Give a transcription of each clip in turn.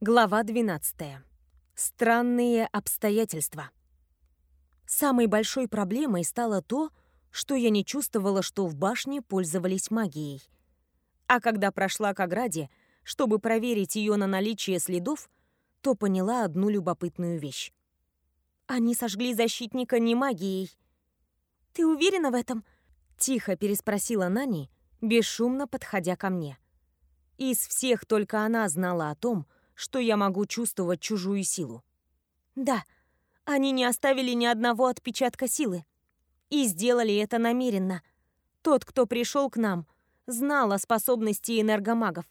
Глава 12. Странные обстоятельства. Самой большой проблемой стало то, что я не чувствовала, что в башне пользовались магией. А когда прошла к ограде, чтобы проверить ее на наличие следов, то поняла одну любопытную вещь. Они сожгли защитника не магией. «Ты уверена в этом?» — тихо переспросила Нани, бесшумно подходя ко мне. Из всех только она знала о том, что я могу чувствовать чужую силу. Да, они не оставили ни одного отпечатка силы. И сделали это намеренно. Тот, кто пришел к нам, знал о способности энергомагов.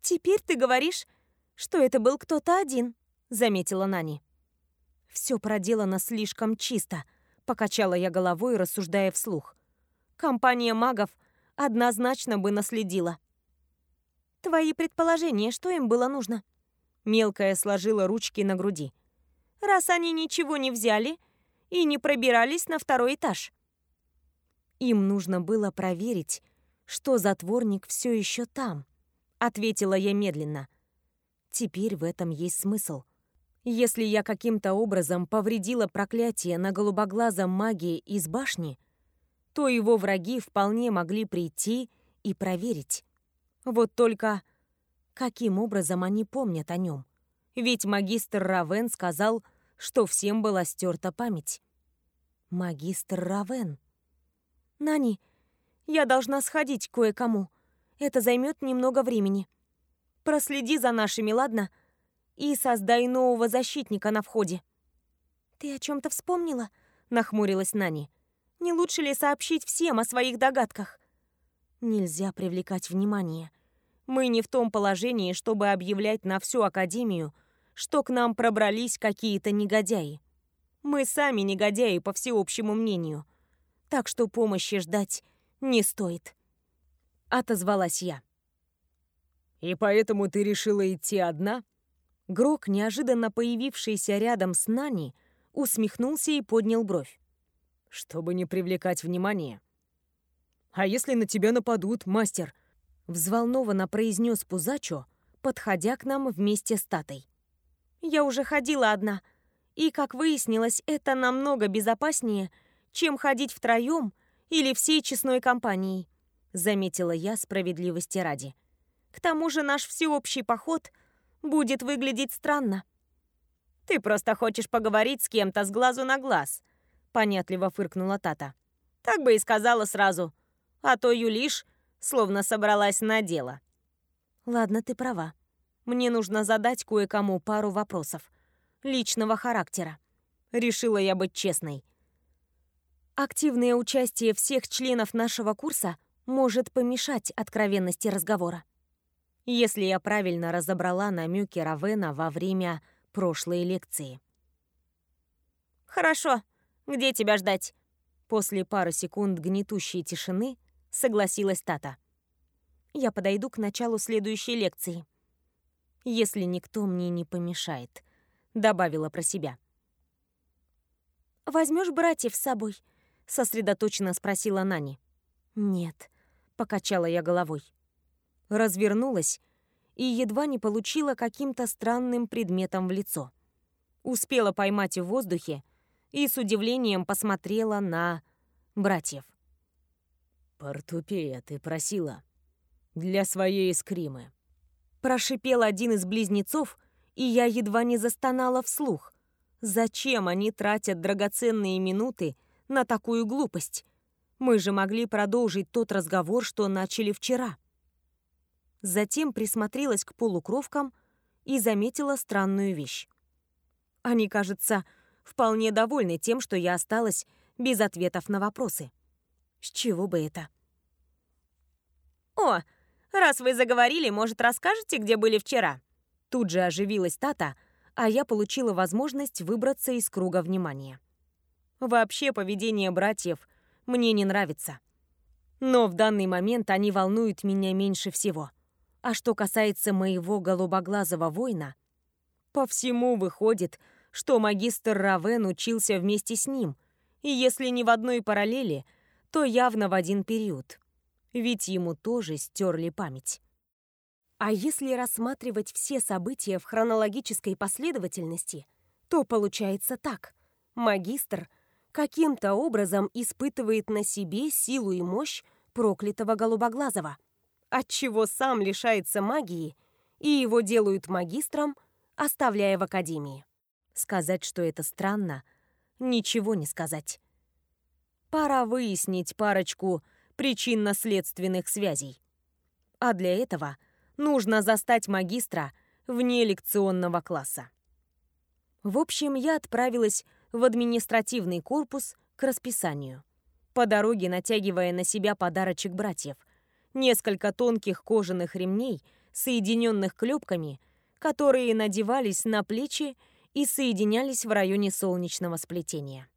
«Теперь ты говоришь, что это был кто-то один», — заметила Нани. «Все проделано слишком чисто», — покачала я головой, рассуждая вслух. «Компания магов однозначно бы наследила». Твои предположения, что им было нужно? Мелкая сложила ручки на груди. Раз они ничего не взяли и не пробирались на второй этаж. Им нужно было проверить, что затворник все еще там, ответила я медленно. Теперь в этом есть смысл. Если я каким-то образом повредила проклятие на голубоглазом маге из башни, то его враги вполне могли прийти и проверить. Вот только каким образом они помнят о нем? Ведь магистр Равен сказал, что всем была стерта память. Магистр Равен. Нани, я должна сходить кое-кому. Это займет немного времени. Проследи за нашими, ладно? И создай нового защитника на входе. Ты о чем-то вспомнила? Нахмурилась Нани. Не лучше ли сообщить всем о своих догадках? Нельзя привлекать внимание. Мы не в том положении, чтобы объявлять на всю Академию, что к нам пробрались какие-то негодяи. Мы сами негодяи, по всеобщему мнению. Так что помощи ждать не стоит. Отозвалась я. «И поэтому ты решила идти одна?» Грок, неожиданно появившийся рядом с Нани, усмехнулся и поднял бровь. «Чтобы не привлекать внимание. А если на тебя нападут, мастер?» Взволнованно произнес Пузачо, подходя к нам вместе с Татой. «Я уже ходила одна, и, как выяснилось, это намного безопаснее, чем ходить втроем или всей честной компанией», заметила я справедливости ради. «К тому же наш всеобщий поход будет выглядеть странно». «Ты просто хочешь поговорить с кем-то с глазу на глаз», понятливо фыркнула Тата. «Так бы и сказала сразу. А то юлиш, словно собралась на дело. Ладно, ты права. Мне нужно задать кое-кому пару вопросов. Личного характера. Решила я быть честной. Активное участие всех членов нашего курса может помешать откровенности разговора. Если я правильно разобрала намеки Равена во время прошлой лекции. «Хорошо. Где тебя ждать?» После пары секунд гнетущей тишины согласилась Тата. Я подойду к началу следующей лекции. Если никто мне не помешает, добавила про себя. Возьмешь братьев с собой? сосредоточенно спросила Нани. Нет, покачала я головой. Развернулась и едва не получила каким-то странным предметом в лицо. Успела поймать в воздухе и с удивлением посмотрела на братьев. «Портупея, ты просила. Для своей скримы». Прошипел один из близнецов, и я едва не застонала вслух. Зачем они тратят драгоценные минуты на такую глупость? Мы же могли продолжить тот разговор, что начали вчера. Затем присмотрелась к полукровкам и заметила странную вещь. Они, кажется, вполне довольны тем, что я осталась без ответов на вопросы. С чего бы это? «О, раз вы заговорили, может, расскажете, где были вчера?» Тут же оживилась Тата, а я получила возможность выбраться из круга внимания. Вообще поведение братьев мне не нравится. Но в данный момент они волнуют меня меньше всего. А что касается моего голубоглазого воина, по всему выходит, что магистр Равен учился вместе с ним, и если не в одной параллели – то явно в один период. Ведь ему тоже стерли память. А если рассматривать все события в хронологической последовательности, то получается так. Магистр каким-то образом испытывает на себе силу и мощь проклятого голубоглазого, отчего сам лишается магии, и его делают магистром, оставляя в академии. Сказать, что это странно, ничего не сказать. Пора выяснить парочку причинно-следственных связей. А для этого нужно застать магистра вне лекционного класса. В общем, я отправилась в административный корпус к расписанию. По дороге натягивая на себя подарочек братьев. Несколько тонких кожаных ремней, соединенных клепками, которые надевались на плечи и соединялись в районе солнечного сплетения.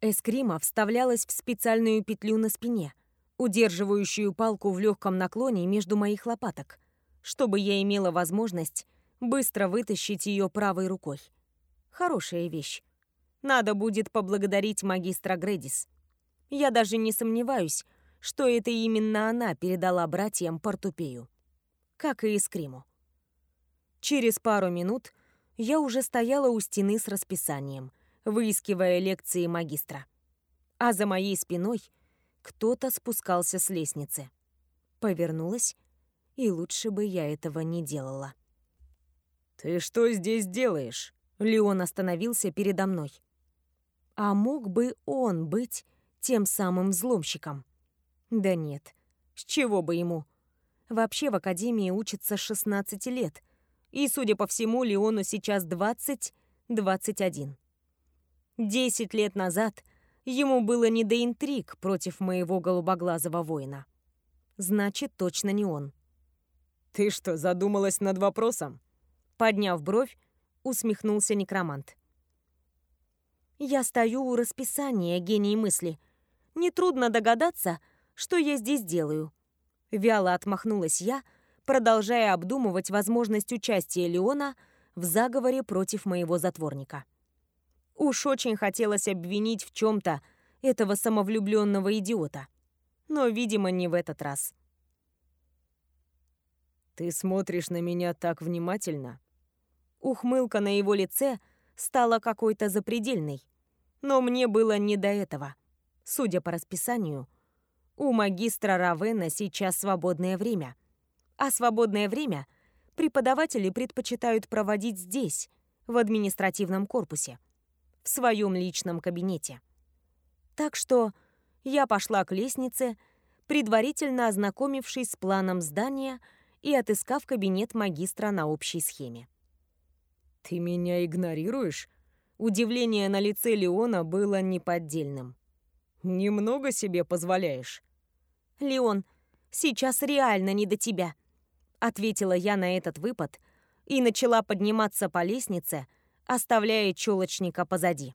Эскрима вставлялась в специальную петлю на спине, удерживающую палку в легком наклоне между моих лопаток, чтобы я имела возможность быстро вытащить ее правой рукой. Хорошая вещь. Надо будет поблагодарить магистра Гредис. Я даже не сомневаюсь, что это именно она передала братьям портупею. Как и Искриму. Через пару минут я уже стояла у стены с расписанием, выискивая лекции магистра. А за моей спиной кто-то спускался с лестницы. Повернулась, и лучше бы я этого не делала. «Ты что здесь делаешь?» Леон остановился передо мной. А мог бы он быть тем самым взломщиком? Да нет, с чего бы ему? Вообще в академии учится 16 лет, и, судя по всему, Леону сейчас 20-21. Десять лет назад ему было не до интриг против моего голубоглазого воина. Значит, точно не он. «Ты что, задумалась над вопросом?» Подняв бровь, усмехнулся некромант. Я стою у расписания, гений мысли. Нетрудно догадаться, что я здесь делаю. Вяло отмахнулась я, продолжая обдумывать возможность участия Леона в заговоре против моего затворника. Уж очень хотелось обвинить в чем-то этого самовлюбленного идиота. Но, видимо, не в этот раз. «Ты смотришь на меня так внимательно». Ухмылка на его лице стала какой-то запредельной. Но мне было не до этого. Судя по расписанию, у магистра Равена сейчас свободное время. А свободное время преподаватели предпочитают проводить здесь, в административном корпусе, в своем личном кабинете. Так что я пошла к лестнице, предварительно ознакомившись с планом здания и отыскав кабинет магистра на общей схеме. «Ты меня игнорируешь?» Удивление на лице Леона было неподдельным. «Немного себе позволяешь?» «Леон, сейчас реально не до тебя», — ответила я на этот выпад и начала подниматься по лестнице, оставляя челочника позади.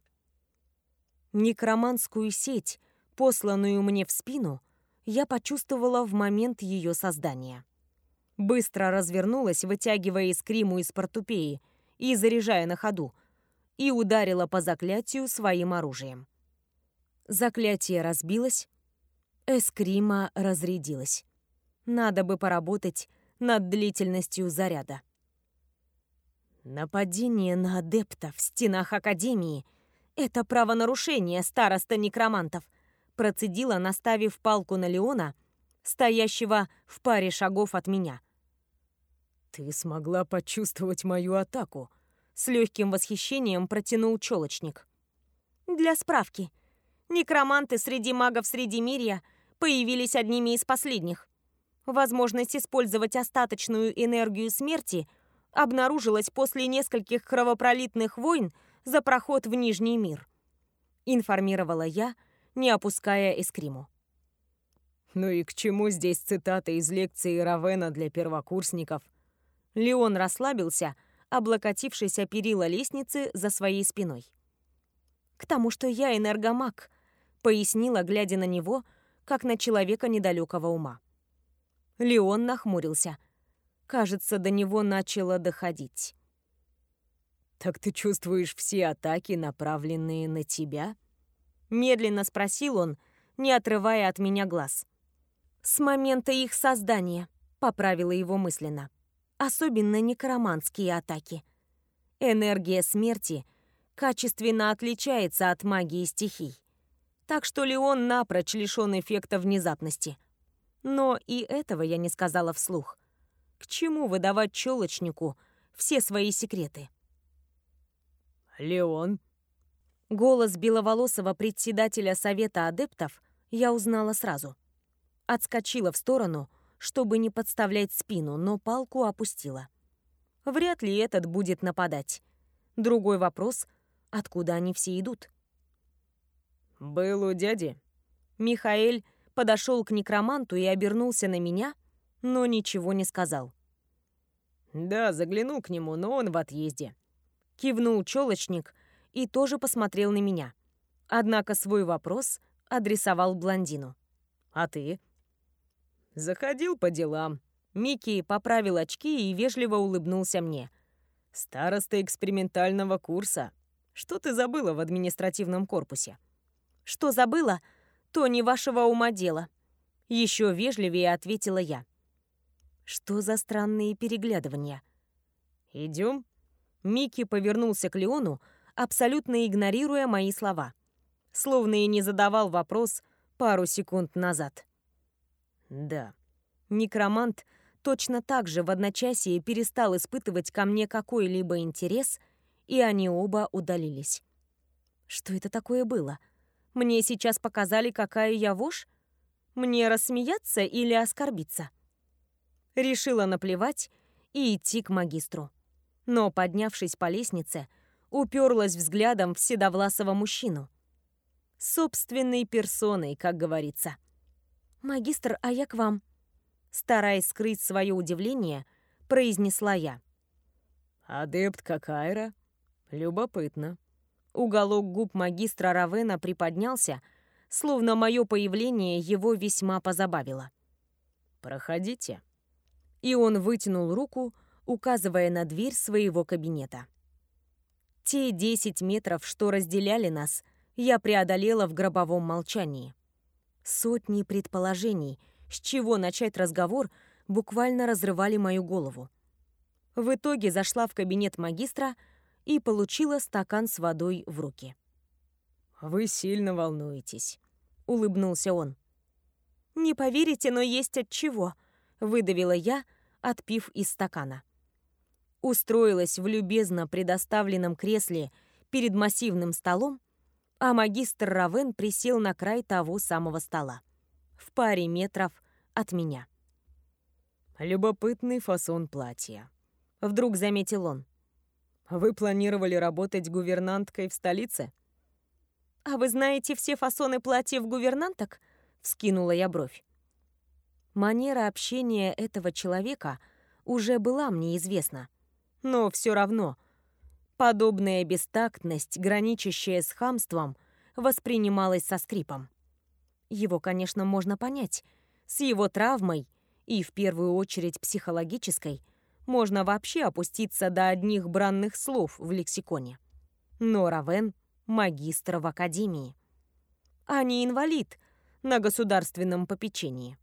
Некроманскую сеть, посланную мне в спину, я почувствовала в момент ее создания. Быстро развернулась, вытягивая искриму из портупеи и заряжая на ходу, и ударила по заклятию своим оружием. Заклятие разбилось, эскрима разрядилась. Надо бы поработать над длительностью заряда. Нападение на адепта в стенах Академии — это правонарушение староста некромантов, процедила, наставив палку на Леона, стоящего в паре шагов от меня. «Ты смогла почувствовать мою атаку», с легким восхищением протянул челочник. Для справки. Некроманты среди магов Средимирья появились одними из последних. Возможность использовать остаточную энергию смерти обнаружилась после нескольких кровопролитных войн за проход в Нижний мир. Информировала я, не опуская эскриму. «Ну и к чему здесь цитата из лекции Равена для первокурсников?» Леон расслабился, облокотившись о перила лестницы за своей спиной. «К тому, что я энергомаг», — пояснила, глядя на него, как на человека недалекого ума. Леон нахмурился. Кажется, до него начало доходить. «Так ты чувствуешь все атаки, направленные на тебя?» Медленно спросил он, не отрывая от меня глаз. «С момента их создания», — поправила его мысленно. особенно некроманские атаки. Энергия смерти качественно отличается от магии стихий. Так что Леон напрочь лишён эффекта внезапности. Но и этого я не сказала вслух. К чему выдавать челочнику все свои секреты? «Леон?» Голос беловолосого председателя Совета адептов я узнала сразу. Отскочила в сторону, чтобы не подставлять спину, но палку опустила. Вряд ли этот будет нападать. Другой вопрос — откуда они все идут? «Был у дяди». Михаэль подошел к некроманту и обернулся на меня, но ничего не сказал. «Да, заглянул к нему, но он в отъезде». Кивнул челочник и тоже посмотрел на меня. Однако свой вопрос адресовал блондину. «А ты?» «Заходил по делам». Микки поправил очки и вежливо улыбнулся мне. «Староста экспериментального курса. Что ты забыла в административном корпусе?» «Что забыла, то не вашего ума дело», — еще вежливее ответила я. Что за странные переглядывания? Идем? Микки повернулся к Леону, абсолютно игнорируя мои слова. Словно и не задавал вопрос пару секунд назад. Да. Некромант точно так же в одночасье перестал испытывать ко мне какой-либо интерес, и они оба удалились. Что это такое было? Мне сейчас показали, какая я вошь? Мне рассмеяться или оскорбиться? Решила наплевать и идти к магистру. Но, поднявшись по лестнице, уперлась взглядом в седовласого мужчину. Собственной персоной, как говорится. «Магистр, а я к вам», стараясь скрыть свое удивление, произнесла я. «Адепт Какайра? Любопытно». Уголок губ магистра Равена приподнялся, словно мое появление его весьма позабавило. «Проходите». И он вытянул руку, указывая на дверь своего кабинета. Те десять метров, что разделяли нас, я преодолела в гробовом молчании. Сотни предположений, с чего начать разговор, буквально разрывали мою голову. В итоге зашла в кабинет магистра и получила стакан с водой в руки. «Вы сильно волнуетесь», — улыбнулся он. «Не поверите, но есть от чего», — выдавила я, отпив из стакана устроилась в любезно предоставленном кресле перед массивным столом, а магистр Равен присел на край того самого стола, в паре метров от меня. «Любопытный фасон платья», — вдруг заметил он. «Вы планировали работать гувернанткой в столице?» «А вы знаете все фасоны платьев гувернанток?» — вскинула я бровь. Манера общения этого человека уже была мне известна. Но все равно подобная бестактность, граничащая с хамством, воспринималась со скрипом. Его, конечно, можно понять. С его травмой, и в первую очередь психологической, можно вообще опуститься до одних бранных слов в лексиконе. Но Равен — магистр в академии. А не инвалид на государственном попечении.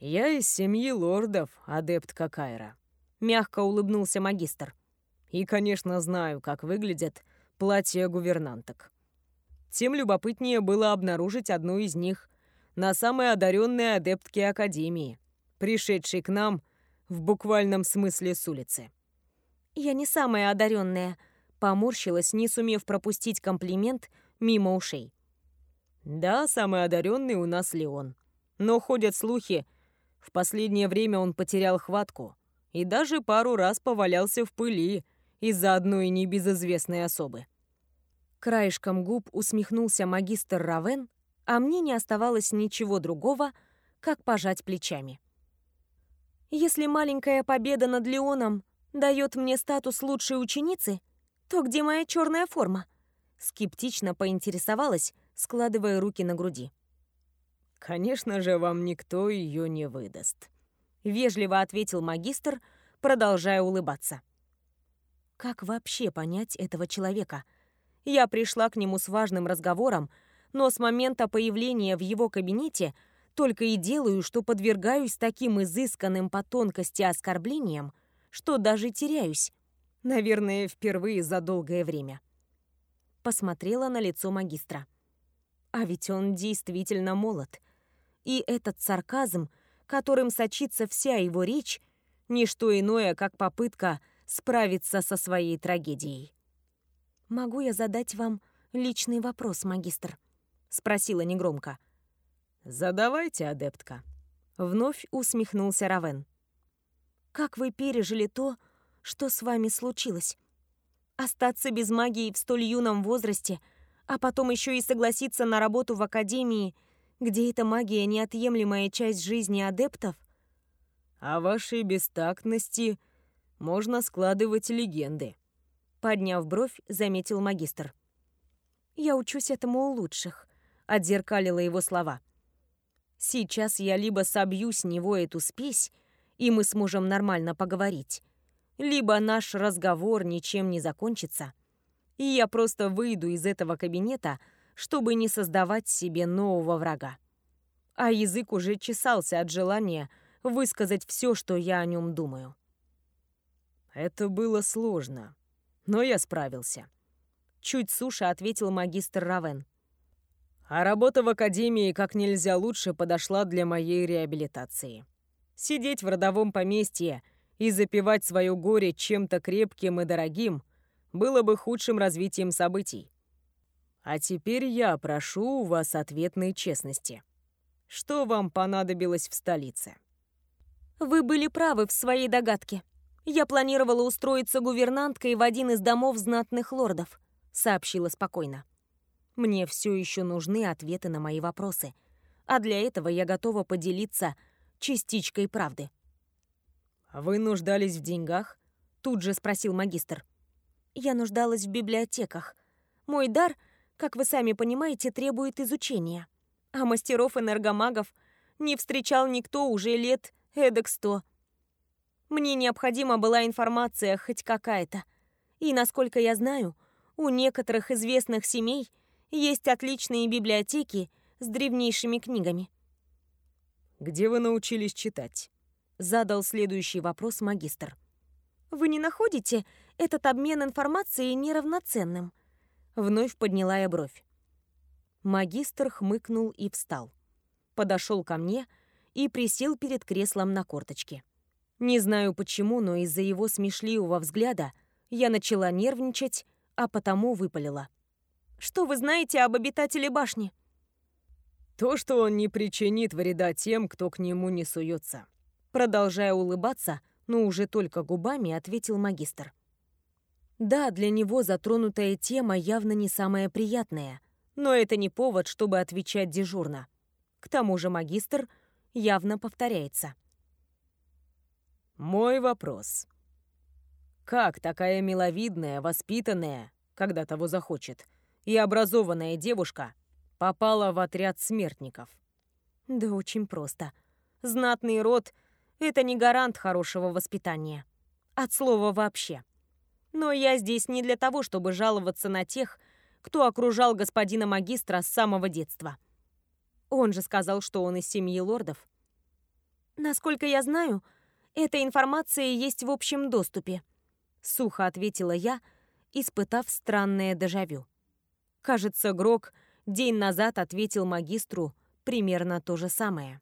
«Я из семьи лордов, адепт Какайра», мягко улыбнулся магистр. И, конечно, знаю, как выглядят платья гувернанток. Тем любопытнее было обнаружить одну из них на самой одаренной адептке Академии, пришедшей к нам в буквальном смысле с улицы. «Я не самая одаренная», — поморщилась, не сумев пропустить комплимент мимо ушей. «Да, самый одаренный у нас Леон. Но ходят слухи, в последнее время он потерял хватку и даже пару раз повалялся в пыли из-за одной небезызвестной особы. Краешком губ усмехнулся магистр Равен, а мне не оставалось ничего другого, как пожать плечами. Если маленькая победа над Леоном дает мне статус лучшей ученицы, то где моя черная форма? Скептично поинтересовалась, складывая руки на груди. Конечно же, вам никто ее не выдаст. — вежливо ответил магистр, продолжая улыбаться. Как вообще понять этого человека? Я пришла к нему с важным разговором, но с момента появления в его кабинете Только и делаю, что подвергаюсь таким изысканным по тонкости оскорблениям, что даже теряюсь. Наверное, впервые за долгое время. Посмотрела на лицо магистра. А ведь он действительно молод. И этот сарказм, которым сочится вся его речь, не что иное, как попытка справиться со своей трагедией. «Могу я задать вам личный вопрос, магистр?» — спросила негромко. «Задавайте, адептка». Вновь усмехнулся Равен. «Как вы пережили то, что с вами случилось? Остаться без магии в столь юном возрасте, а потом еще и согласиться на работу в академии, где эта магия неотъемлемая часть жизни адептов? О вашей бестактности можно складывать легенды. Подняв бровь, заметил магистр. «Я учусь этому у лучших», — отзеркалила его слова. «Сейчас я либо собью с него эту спесь, и мы сможем нормально поговорить, либо наш разговор ничем не закончится, и я просто выйду из этого кабинета, чтобы не создавать себе нового врага. А язык уже чесался от желания высказать все, что я о нем думаю. Это было сложно, но я справился. Чуть суше ответил магистр Равен. А работа в академии как нельзя лучше подошла для моей реабилитации. Сидеть в родовом поместье и запивать свое горе чем-то крепким и дорогим было бы худшим развитием событий. А теперь я прошу у вас ответной честности. Что вам понадобилось в столице? Вы были правы в своей догадке. Я планировала устроиться гувернанткой в один из домов знатных лордов, сообщила спокойно. Мне все еще нужны ответы на мои вопросы, а для этого я готова поделиться частичкой правды. «Вы нуждались в деньгах?» — тут же спросил магистр. «Я нуждалась в библиотеках. Мой дар, как вы сами понимаете, требует изучения. А мастеров-энергомагов не встречал никто уже лет эдак сто. Мне необходима была информация хоть какая-то. И, насколько я знаю, у некоторых известных семей есть отличные библиотеки с древнейшими книгами». «Где вы научились читать?» Задал следующий вопрос магистр. «Вы не находите этот обмен информацией неравноценным?» Вновь подняла я бровь. Магистр хмыкнул и встал. Подошел ко мне и присел перед креслом на корточке. Не знаю почему, но из-за его смешливого взгляда я начала нервничать, а потому выпалила. «Что вы знаете об обитателе башни?» «То, что он не причинит вреда тем, кто к нему не суется», Продолжая улыбаться, но уже только губами, ответил магистр. Да, для него затронутая тема явно не самая приятная, но это не повод, чтобы отвечать дежурно. К тому же магистр явно повторяется. Мой вопрос. Как такая миловидная, воспитанная, когда того захочет, и образованная девушка попала в отряд смертников? Да очень просто. Знатный род это не гарант хорошего воспитания. От слова вообще. Но я здесь не для того, чтобы жаловаться на тех, кто окружал господина магистра с самого детства. Он же сказал, что он из семьи лордов. Насколько я знаю, эта информация есть в общем доступе. Сухо ответила я, испытав странное дежавю. Кажется, Грок день назад ответил магистру примерно то же самое.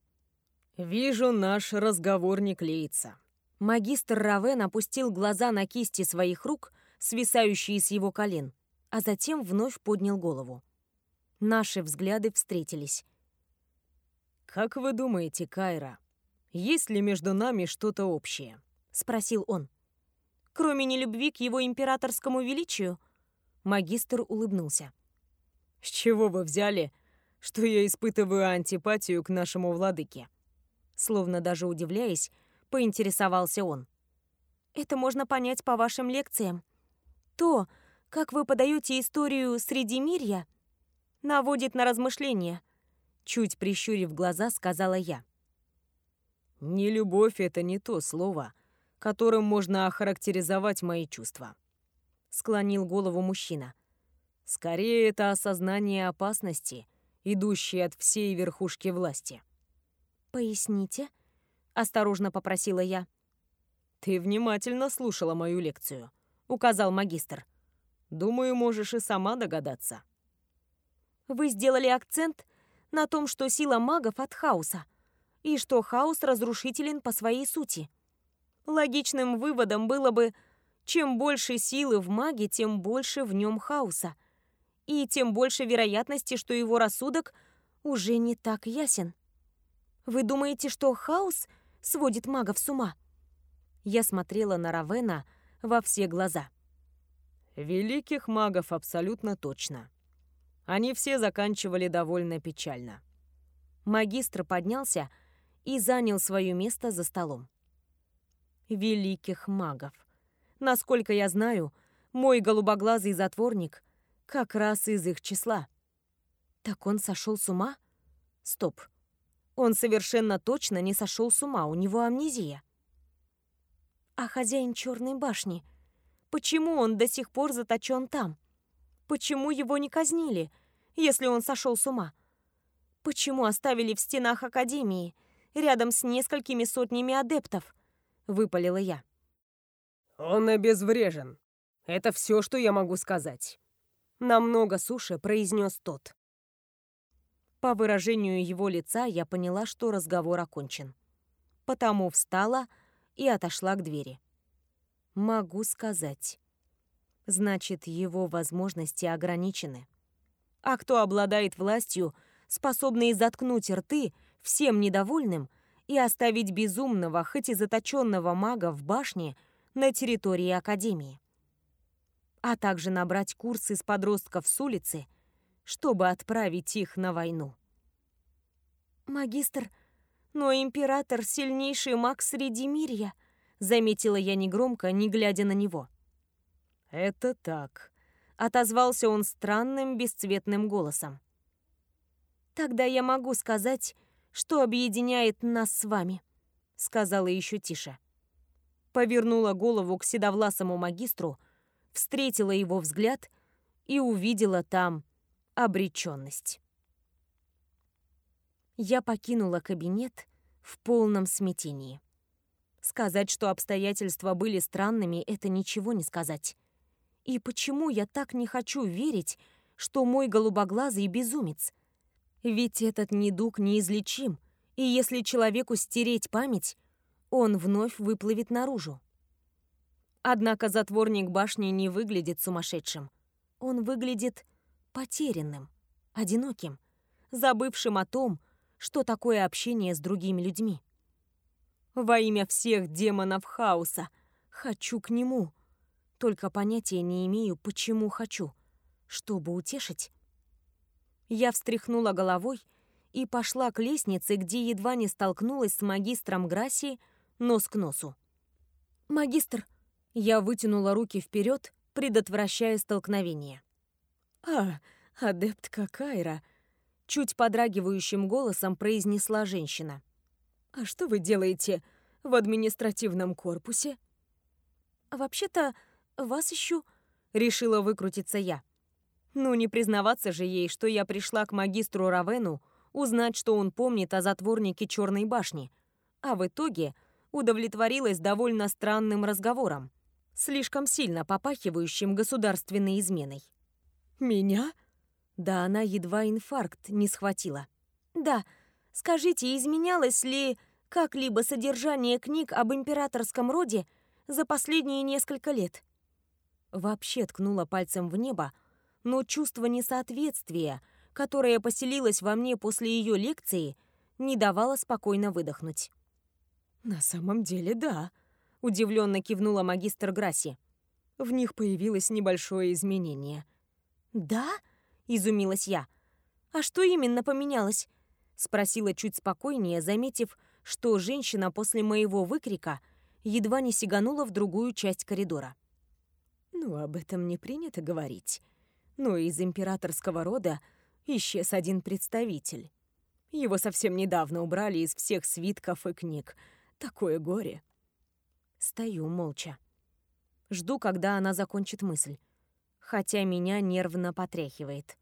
«Вижу, наш разговор не клеится». Магистр Равен опустил глаза на кисти своих рук, свисающие с его колен, а затем вновь поднял голову. Наши взгляды встретились. «Как вы думаете, Кайра, есть ли между нами что-то общее?» — спросил он. «Кроме нелюбви к его императорскому величию?» Магистр улыбнулся. «С чего вы взяли, что я испытываю антипатию к нашему владыке?» Словно даже удивляясь, поинтересовался он. «Это можно понять по вашим лекциям. То, как вы подаете историю Средимирья, наводит на размышления», чуть прищурив глаза, сказала я. «Не любовь — это не то слово, которым можно охарактеризовать мои чувства», — склонил голову мужчина. «Скорее, это осознание опасности, идущей от всей верхушки власти. «Поясните?» — осторожно попросила я. «Ты внимательно слушала мою лекцию», — указал магистр. «Думаю, можешь и сама догадаться». «Вы сделали акцент на том, что сила магов от хаоса, и что хаос разрушителен по своей сути. Логичным выводом было бы, чем больше силы в маге, тем больше в нем хаоса, и тем больше вероятности, что его рассудок уже не так ясен. Вы думаете, что хаос сводит магов с ума?» Я смотрела на Равена во все глаза. «Великих магов абсолютно точно. Они все заканчивали довольно печально». Магистр поднялся и занял свое место за столом. «Великих магов. Насколько я знаю, мой голубоглазый затворник как раз из их числа. Так он сошел с ума? Стоп. Он совершенно точно не сошел с ума, у него амнезия. А хозяин Черной башни, почему он до сих пор заточен там? Почему его не казнили, если он сошел с ума? Почему оставили в стенах Академии, рядом с несколькими сотнями адептов? Выпалила я. Он обезврежен. Это все, что я могу сказать. Намного суше произнес тот. По выражению его лица я поняла, что разговор окончен. Потому встала и отошла к двери. Могу сказать. Значит, его возможности ограничены. А кто обладает властью, способный заткнуть рты всем недовольным и оставить безумного, хоть и заточенного мага в башне на территории Академии? А также набрать курсы с подростков с улицы, чтобы отправить их на войну. «Магистр, но император — сильнейший маг среди мирья», — заметила я негромко, не глядя на него. «Это так», — отозвался он странным бесцветным голосом. «Тогда я могу сказать, что объединяет нас с вами», — сказала еще тише. Повернула голову к седовласому магистру, встретила его взгляд и увидела там обреченность. Я покинула кабинет в полном смятении. Сказать, что обстоятельства были странными, это ничего не сказать. И почему я так не хочу верить, что мой голубоглазый безумец? Ведь этот недуг неизлечим, и если человеку стереть память, он вновь выплывет наружу. Однако затворник башни не выглядит сумасшедшим. Он выглядит потерянным, одиноким, забывшим о том, что такое общение с другими людьми. Во имя всех демонов хаоса хочу к нему. Только понятия не имею, почему хочу. Чтобы утешить? Я встряхнула головой и пошла к лестнице, где едва не столкнулась с магистром Грасси нос к носу. «Магистр!» Я вытянула руки вперед, предотвращая столкновение. «А, адептка Кайра!» Чуть подрагивающим голосом произнесла женщина. «А что вы делаете в административном корпусе?» «Вообще-то вас ищу», — решила выкрутиться я. Ну, не признаваться же ей, что я пришла к магистру Равену узнать, что он помнит о затворнике Черной башни, а в итоге удовлетворилась довольно странным разговором, слишком сильно попахивающим государственной изменой. «Меня?» Да она едва инфаркт не схватила. «Да, скажите, изменялось ли как-либо содержание книг об императорском роде за последние несколько лет?» Вообще ткнула пальцем в небо, но чувство несоответствия, которое поселилось во мне после ее лекции, не давало спокойно выдохнуть. «На самом деле, да», — удивленно кивнула магистр Грасси. В них появилось небольшое изменение. «Да?» изумилась я. «А что именно поменялось?» Спросила чуть спокойнее, заметив, что женщина после моего выкрика едва не сиганула в другую часть коридора. «Ну, об этом не принято говорить. Но из императорского рода исчез один представитель. Его совсем недавно убрали из всех свитков и книг. Такое горе». Стою молча. Жду, когда она закончит мысль хотя меня нервно потряхивает.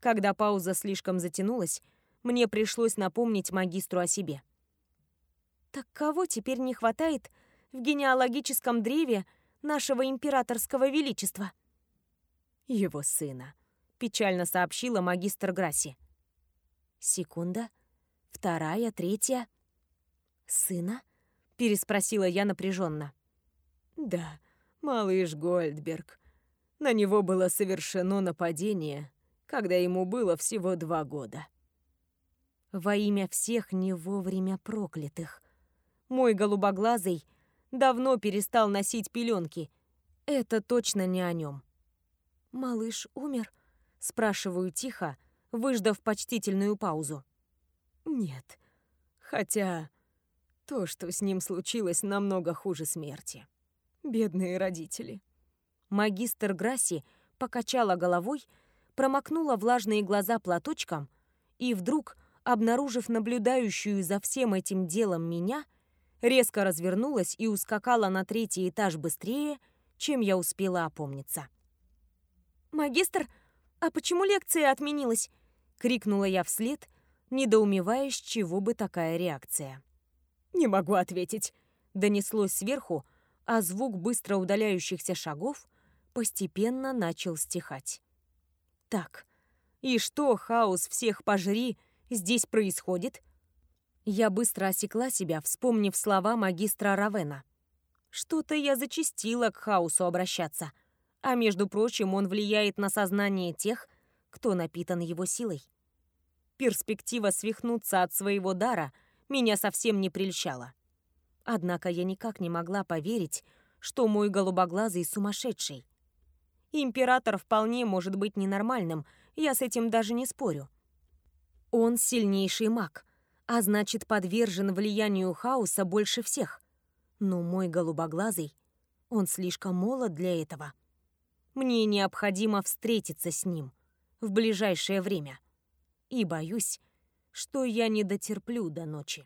Когда пауза слишком затянулась, Мне пришлось напомнить магистру о себе. Так кого теперь не хватает в генеалогическом древе нашего императорского величества? Его сына, печально сообщила магистр Грасси. Секунда, вторая, третья. Сына? переспросила я напряженно. Да, малыш Гольдберг. На него было совершено нападение, когда ему было всего два года. Во имя всех не вовремя проклятых. Мой голубоглазый давно перестал носить пеленки. Это точно не о нем. «Малыш умер?» — спрашиваю тихо, выждав почтительную паузу. «Нет. Хотя то, что с ним случилось, намного хуже смерти. Бедные родители». Магистр Грасси покачала головой, промокнула влажные глаза платочком и вдруг, обнаружив наблюдающую за всем этим делом меня, резко развернулась и ускакала на третий этаж быстрее, чем я успела опомниться. «Магистр, а почему лекция отменилась?» — крикнула я вслед, недоумевая, с чего бы такая реакция. «Не могу ответить», — донеслось сверху, а звук быстро удаляющихся шагов постепенно начал стихать. «Так, и что, хаос всех пожри, здесь происходит?» Я быстро осекла себя, вспомнив слова магистра Равена. Что-то я зачастила к хаосу обращаться, а между прочим, он влияет на сознание тех, кто напитан его силой. Перспектива свихнуться от своего дара меня совсем не прельщала. Однако я никак не могла поверить, что мой голубоглазый сумасшедший. Император вполне может быть ненормальным, я с этим даже не спорю. Он сильнейший маг, а значит подвержен влиянию хаоса больше всех. Но мой голубоглазый, он слишком молод для этого. Мне необходимо встретиться с ним в ближайшее время. И боюсь, что я не дотерплю до ночи.